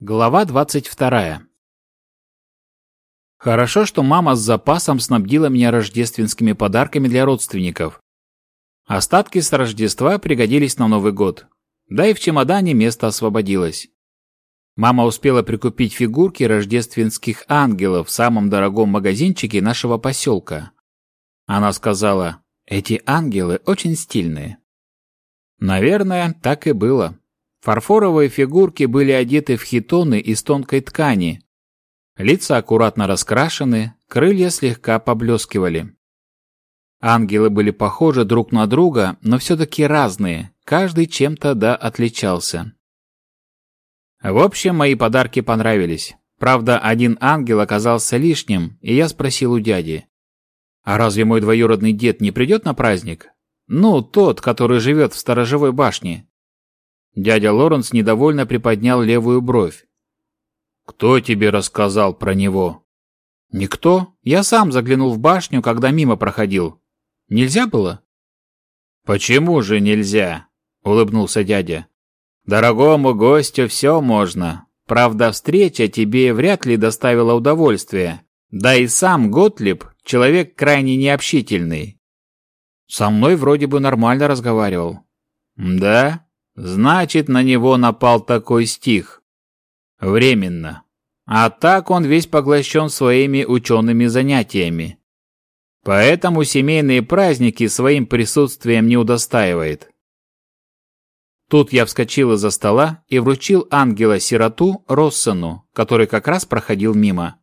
Глава 22. Хорошо, что мама с запасом снабдила меня рождественскими подарками для родственников. Остатки с Рождества пригодились на Новый год. Да и в чемодане место освободилось. Мама успела прикупить фигурки рождественских ангелов в самом дорогом магазинчике нашего поселка. Она сказала, эти ангелы очень стильные. Наверное, так и было. Фарфоровые фигурки были одеты в хитоны из тонкой ткани. Лица аккуратно раскрашены, крылья слегка поблескивали. Ангелы были похожи друг на друга, но все-таки разные, каждый чем-то да отличался. В общем, мои подарки понравились. Правда, один ангел оказался лишним, и я спросил у дяди. «А разве мой двоюродный дед не придет на праздник? Ну, тот, который живет в сторожевой башне. Дядя Лоренс недовольно приподнял левую бровь. «Кто тебе рассказал про него?» «Никто. Я сам заглянул в башню, когда мимо проходил. Нельзя было?» «Почему же нельзя?» — улыбнулся дядя. «Дорогому гостю все можно. Правда, встреча тебе вряд ли доставила удовольствие. Да и сам Готлиб — человек крайне необщительный». «Со мной вроде бы нормально разговаривал». «Да? Значит, на него напал такой стих. Временно. А так он весь поглощен своими учеными занятиями. Поэтому семейные праздники своим присутствием не удостаивает. Тут я вскочил из-за стола и вручил ангела-сироту Россону, который как раз проходил мимо.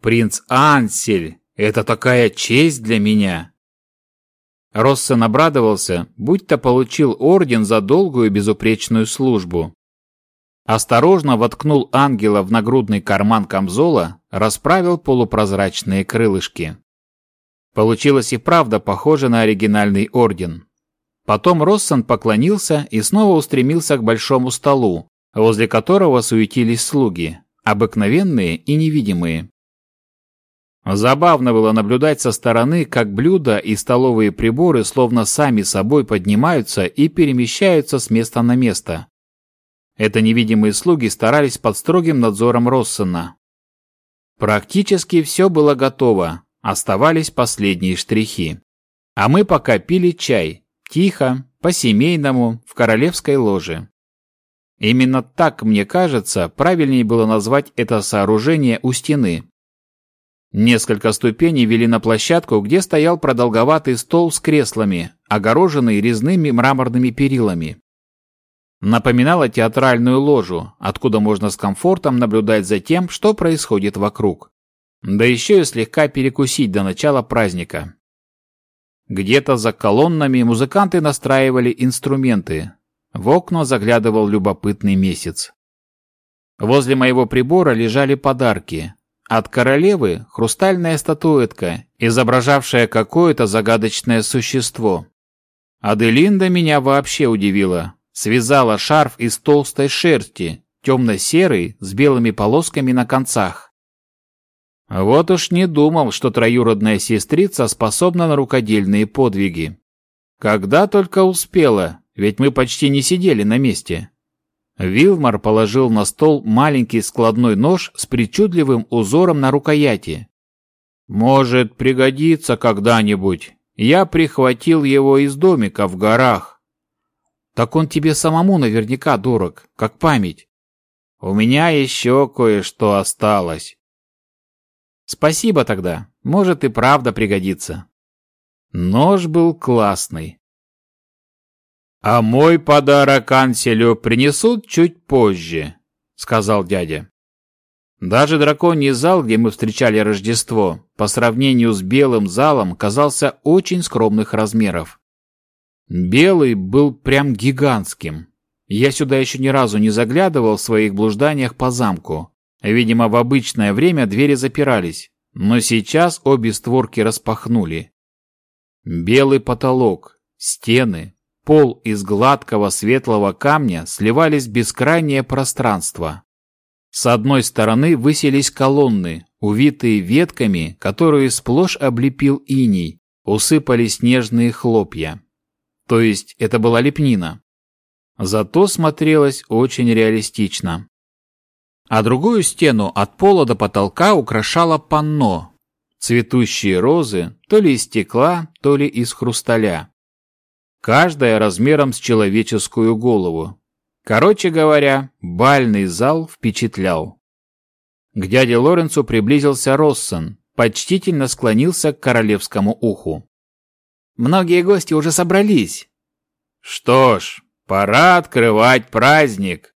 «Принц Ансель, это такая честь для меня!» Россен обрадовался, будто получил орден за долгую безупречную службу. Осторожно воткнул ангела в нагрудный карман камзола, расправил полупрозрачные крылышки. Получилось и правда похоже на оригинальный орден. Потом Россен поклонился и снова устремился к большому столу, возле которого суетились слуги, обыкновенные и невидимые. Забавно было наблюдать со стороны, как блюда и столовые приборы словно сами собой поднимаются и перемещаются с места на место. Это невидимые слуги старались под строгим надзором Россена. Практически все было готово, оставались последние штрихи. А мы пока пили чай, тихо, по-семейному, в королевской ложе. Именно так, мне кажется, правильнее было назвать это сооружение у стены, Несколько ступеней вели на площадку, где стоял продолговатый стол с креслами, огороженный резными мраморными перилами. Напоминало театральную ложу, откуда можно с комфортом наблюдать за тем, что происходит вокруг. Да еще и слегка перекусить до начала праздника. Где-то за колоннами музыканты настраивали инструменты. В окна заглядывал любопытный месяц. Возле моего прибора лежали подарки, от королевы хрустальная статуэтка, изображавшая какое-то загадочное существо. Аделинда меня вообще удивила. Связала шарф из толстой шерсти, темно-серый, с белыми полосками на концах. Вот уж не думал, что троюродная сестрица способна на рукодельные подвиги. Когда только успела, ведь мы почти не сидели на месте. Вилмар положил на стол маленький складной нож с причудливым узором на рукояти. «Может, пригодится когда-нибудь. Я прихватил его из домика в горах». «Так он тебе самому наверняка дорог, как память». «У меня еще кое-что осталось». «Спасибо тогда. Может, и правда пригодится». Нож был классный. «А мой подарок Анселю принесут чуть позже», — сказал дядя. Даже драконий зал, где мы встречали Рождество, по сравнению с белым залом, казался очень скромных размеров. Белый был прям гигантским. Я сюда еще ни разу не заглядывал в своих блужданиях по замку. Видимо, в обычное время двери запирались, но сейчас обе створки распахнули. Белый потолок, стены, пол из гладкого светлого камня сливались бескрайнее пространство. С одной стороны высились колонны, увитые ветками, которые сплошь облепил иней, усыпали снежные хлопья. То есть это была лепнина. Зато смотрелось очень реалистично. а другую стену от пола до потолка украшало панно. Цветущие розы, то ли из стекла, то ли из хрусталя. Каждая размером с человеческую голову. Короче говоря, бальный зал впечатлял. К дяде Лоренцу приблизился Россон, почтительно склонился к королевскому уху. «Многие гости уже собрались». «Что ж, пора открывать праздник»,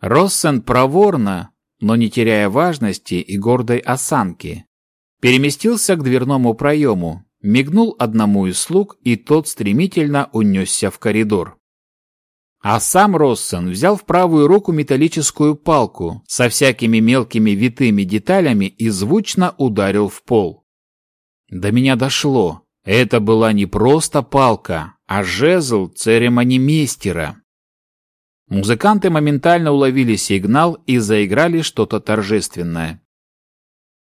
Россен проворно, но не теряя важности и гордой осанки, переместился к дверному проему, мигнул одному из слуг, и тот стремительно унесся в коридор. А сам Россен взял в правую руку металлическую палку со всякими мелкими витыми деталями и звучно ударил в пол. До меня дошло. Это была не просто палка, а жезл церемонимейстера. Музыканты моментально уловили сигнал и заиграли что-то торжественное.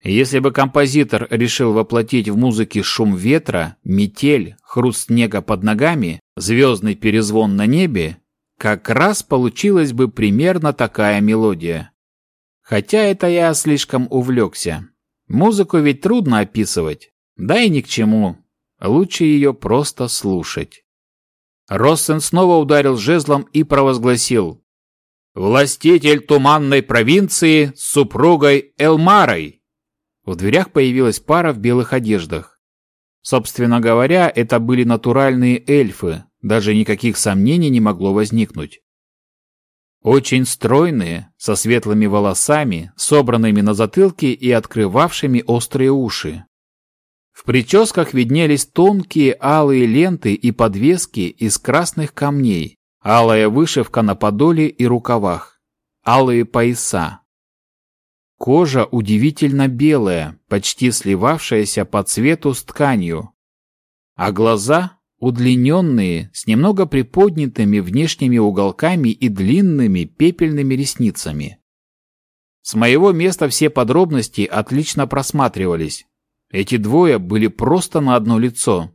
Если бы композитор решил воплотить в музыке шум ветра, метель, хруст снега под ногами, звездный перезвон на небе, как раз получилась бы примерно такая мелодия. Хотя это я слишком увлекся. Музыку ведь трудно описывать, да и ни к чему. Лучше ее просто слушать. Россен снова ударил жезлом и провозгласил «Властитель туманной провинции с супругой Элмарой!» В дверях появилась пара в белых одеждах. Собственно говоря, это были натуральные эльфы, даже никаких сомнений не могло возникнуть. Очень стройные, со светлыми волосами, собранными на затылке и открывавшими острые уши. В прическах виднелись тонкие алые ленты и подвески из красных камней, алая вышивка на подоле и рукавах, алые пояса. Кожа удивительно белая, почти сливавшаяся по цвету с тканью, а глаза удлиненные, с немного приподнятыми внешними уголками и длинными пепельными ресницами. С моего места все подробности отлично просматривались, эти двое были просто на одно лицо,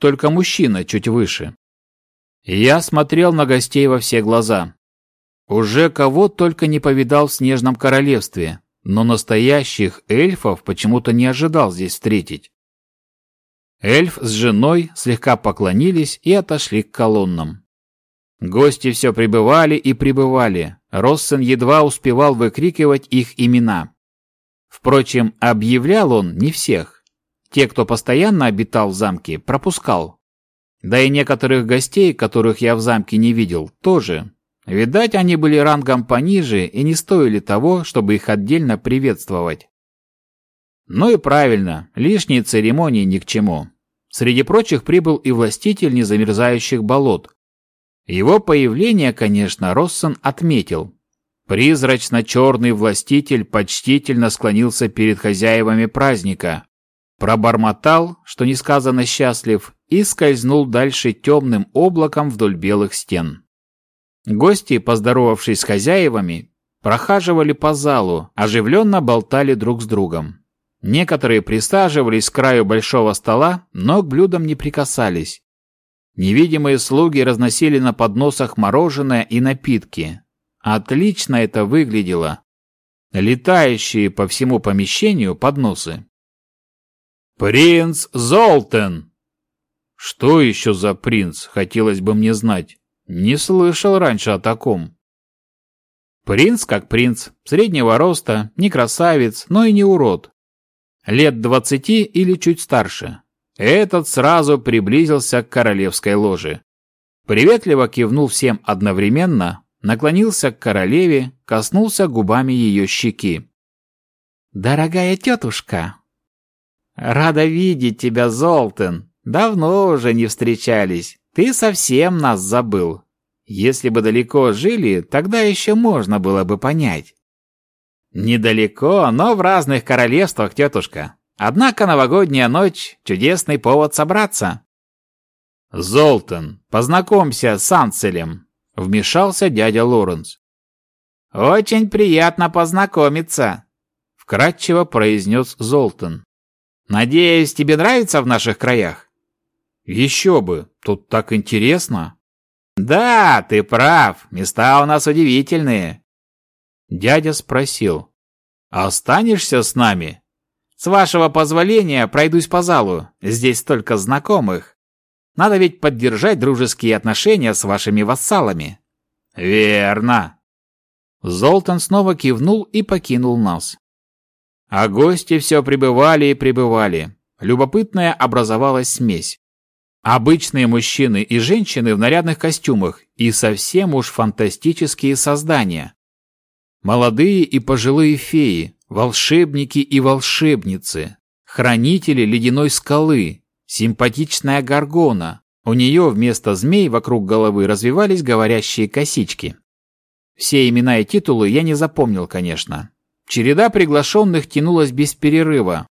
только мужчина чуть выше. Я смотрел на гостей во все глаза. Уже кого только не повидал в Снежном Королевстве, но настоящих эльфов почему-то не ожидал здесь встретить. Эльф с женой слегка поклонились и отошли к колоннам. Гости все прибывали и прибывали. Россен едва успевал выкрикивать их имена. Впрочем, объявлял он не всех. Те, кто постоянно обитал в замке, пропускал. Да и некоторых гостей, которых я в замке не видел, тоже. Видать, они были рангом пониже и не стоили того, чтобы их отдельно приветствовать. Ну и правильно, лишние церемонии ни к чему. Среди прочих прибыл и властитель незамерзающих болот. Его появление, конечно, Россон отметил. Призрачно-черный властитель почтительно склонился перед хозяевами праздника, Пробормотал, что несказанно счастлив, и скользнул дальше темным облаком вдоль белых стен. Гости, поздоровавшись с хозяевами, прохаживали по залу, оживленно болтали друг с другом. Некоторые присаживались к краю большого стола, но к блюдам не прикасались. Невидимые слуги разносили на подносах мороженое и напитки. Отлично это выглядело. Летающие по всему помещению подносы. «Принц Золтен!» «Что еще за принц, хотелось бы мне знать. Не слышал раньше о таком». Принц как принц, среднего роста, не красавец, но и не урод. Лет двадцати или чуть старше. Этот сразу приблизился к королевской ложе. Приветливо кивнул всем одновременно, наклонился к королеве, коснулся губами ее щеки. «Дорогая тетушка, «Рада видеть тебя, Золтен. Давно уже не встречались. Ты совсем нас забыл. Если бы далеко жили, тогда еще можно было бы понять». «Недалеко, но в разных королевствах, тетушка. Однако новогодняя ночь — чудесный повод собраться». «Золтан, познакомься с Анцелем», — вмешался дядя Лоренс. «Очень приятно познакомиться», — вкратчиво произнес Золтан. Надеюсь, тебе нравится в наших краях? Еще бы, тут так интересно. Да, ты прав, места у нас удивительные. Дядя спросил. «Останешься с нами?» «С вашего позволения пройдусь по залу. Здесь столько знакомых. Надо ведь поддержать дружеские отношения с вашими вассалами». «Верно». Золтан снова кивнул и покинул нас. А гости все прибывали и прибывали. Любопытная образовалась смесь. Обычные мужчины и женщины в нарядных костюмах и совсем уж фантастические создания. Молодые и пожилые феи, волшебники и волшебницы, хранители ледяной скалы, симпатичная горгона. У нее вместо змей вокруг головы развивались говорящие косички. Все имена и титулы я не запомнил, конечно. Череда приглашенных тянулась без перерыва.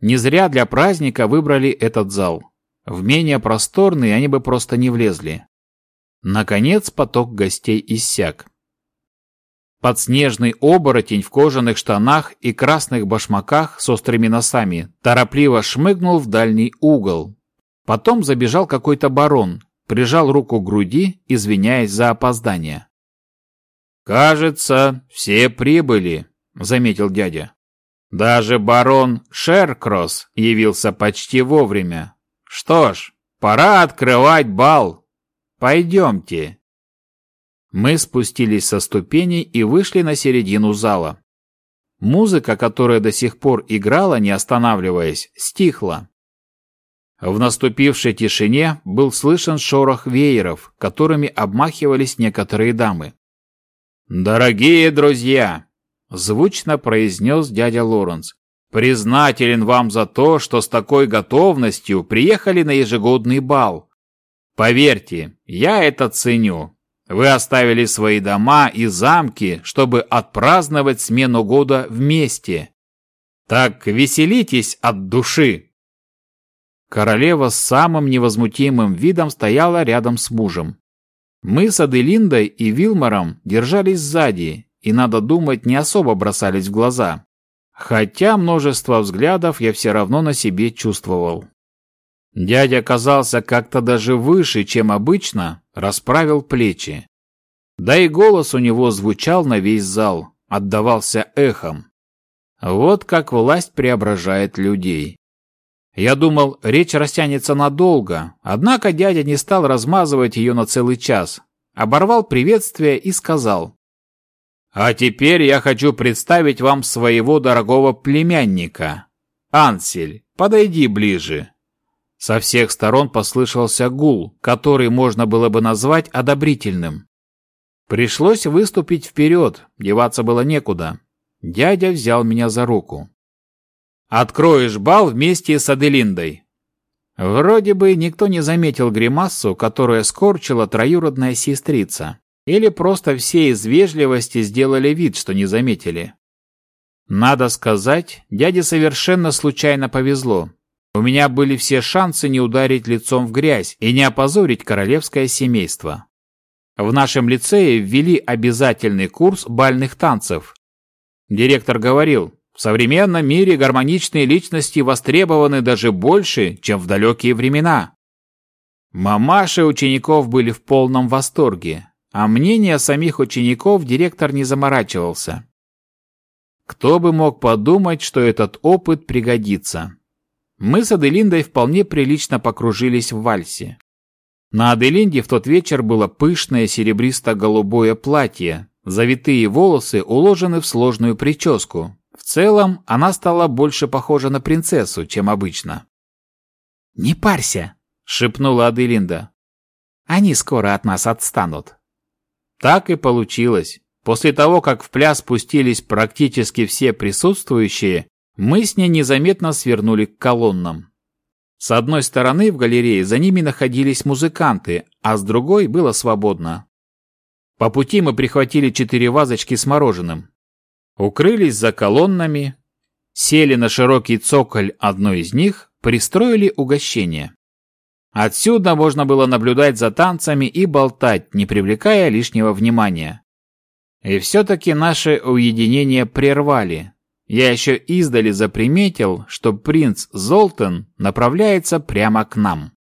Не зря для праздника выбрали этот зал. В менее просторный они бы просто не влезли. Наконец поток гостей иссяк. Подснежный оборотень в кожаных штанах и красных башмаках с острыми носами торопливо шмыгнул в дальний угол. Потом забежал какой-то барон, прижал руку к груди, извиняясь за опоздание. «Кажется, все прибыли», — заметил дядя. «Даже барон Шеркросс явился почти вовремя. Что ж, пора открывать бал. Пойдемте. Мы спустились со ступеней и вышли на середину зала. Музыка, которая до сих пор играла, не останавливаясь, стихла. В наступившей тишине был слышен шорох вееров, которыми обмахивались некоторые дамы. «Дорогие друзья!» – звучно произнес дядя Лоренс. Признателен вам за то, что с такой готовностью приехали на ежегодный бал. Поверьте, я это ценю. Вы оставили свои дома и замки, чтобы отпраздновать смену года вместе. Так веселитесь от души. Королева с самым невозмутимым видом стояла рядом с мужем. Мы с Аделиндой и Вилмором держались сзади и, надо думать, не особо бросались в глаза. Хотя множество взглядов я все равно на себе чувствовал. Дядя оказался как-то даже выше, чем обычно, расправил плечи. Да и голос у него звучал на весь зал, отдавался эхом. Вот как власть преображает людей. Я думал, речь растянется надолго, однако дядя не стал размазывать ее на целый час. Оборвал приветствие и сказал. А теперь я хочу представить вам своего дорогого племянника. Ансель, подойди ближе. Со всех сторон послышался гул, который можно было бы назвать одобрительным. Пришлось выступить вперед, деваться было некуда. Дядя взял меня за руку. «Откроешь бал вместе с Аделиндой». Вроде бы никто не заметил гримасу, которая скорчила троюродная сестрица. Или просто все из вежливости сделали вид, что не заметили. Надо сказать, дяде совершенно случайно повезло. У меня были все шансы не ударить лицом в грязь и не опозорить королевское семейство. В нашем лицее ввели обязательный курс бальных танцев. Директор говорил, в современном мире гармоничные личности востребованы даже больше, чем в далекие времена. Мамаши учеников были в полном восторге. А мнение самих учеников директор не заморачивался. Кто бы мог подумать, что этот опыт пригодится. Мы с Аделиндой вполне прилично покружились в вальсе. На Аделинде в тот вечер было пышное серебристо-голубое платье, завитые волосы уложены в сложную прическу. В целом, она стала больше похожа на принцессу, чем обычно. «Не парься», — шепнула Аделинда. «Они скоро от нас отстанут». Так и получилось. После того, как в пляс спустились практически все присутствующие, мы с ней незаметно свернули к колоннам. С одной стороны в галерее за ними находились музыканты, а с другой было свободно. По пути мы прихватили четыре вазочки с мороженым. Укрылись за колоннами, сели на широкий цоколь одной из них, пристроили угощение. Отсюда можно было наблюдать за танцами и болтать, не привлекая лишнего внимания. И все-таки наше уединение прервали. Я еще издали заприметил, что принц Золтан направляется прямо к нам.